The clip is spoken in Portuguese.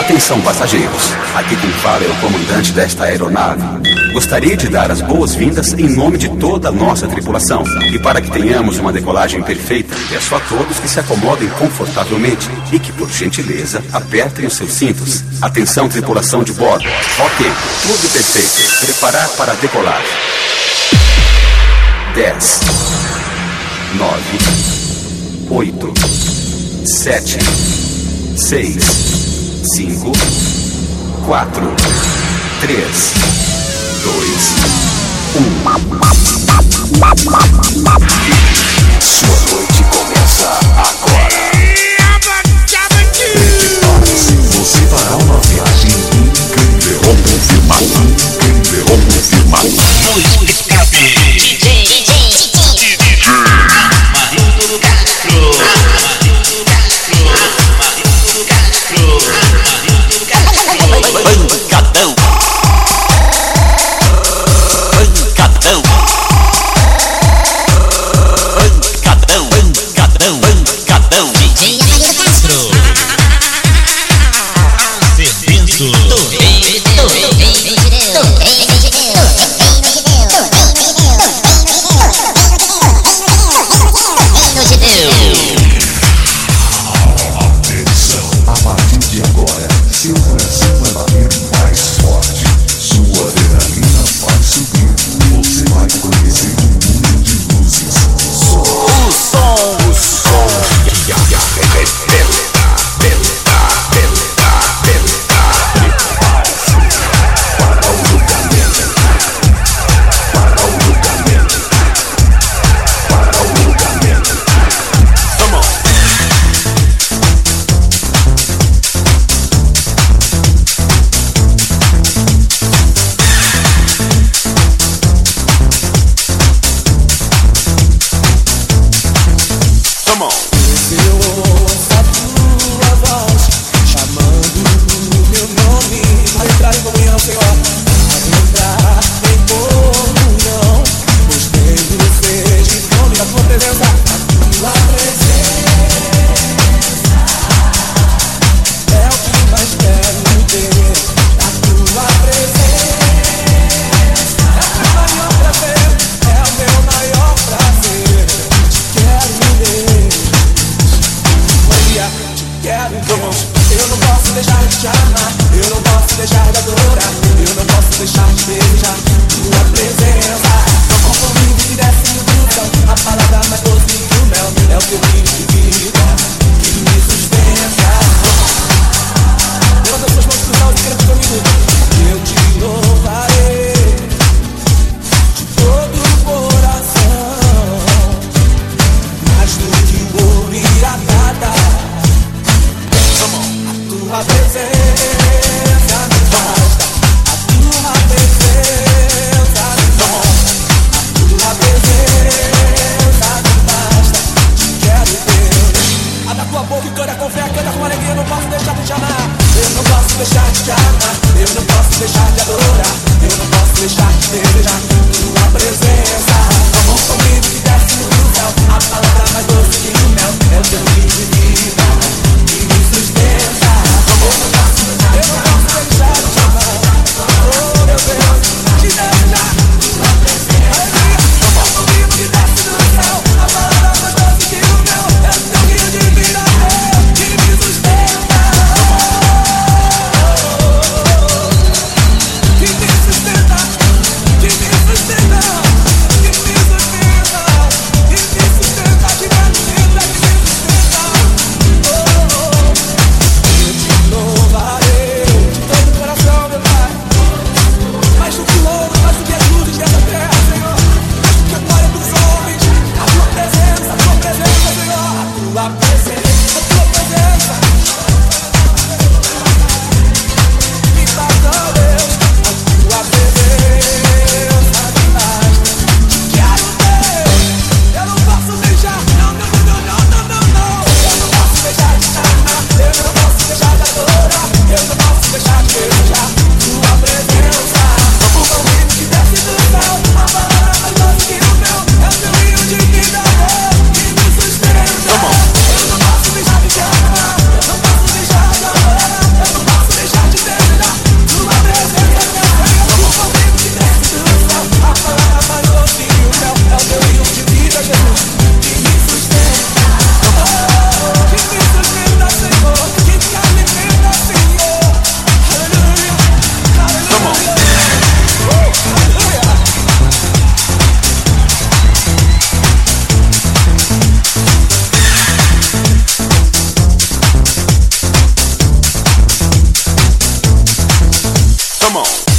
Atenção, passageiros. Aqui quem fala é o comandante desta aeronave. Gostaria de dar as boas-vindas em nome de toda a nossa tripulação. E para que tenhamos uma decolagem perfeita, peço a todos que se acomodem confortavelmente e que, por gentileza, apertem os seus cintos. Atenção, tripulação de bordo. Ok, tudo perfeito. Preparar para decolar. 10, 9, 8, 7, 6, 5, 4, 3, 2, 1. sing. the shots drop. Come on.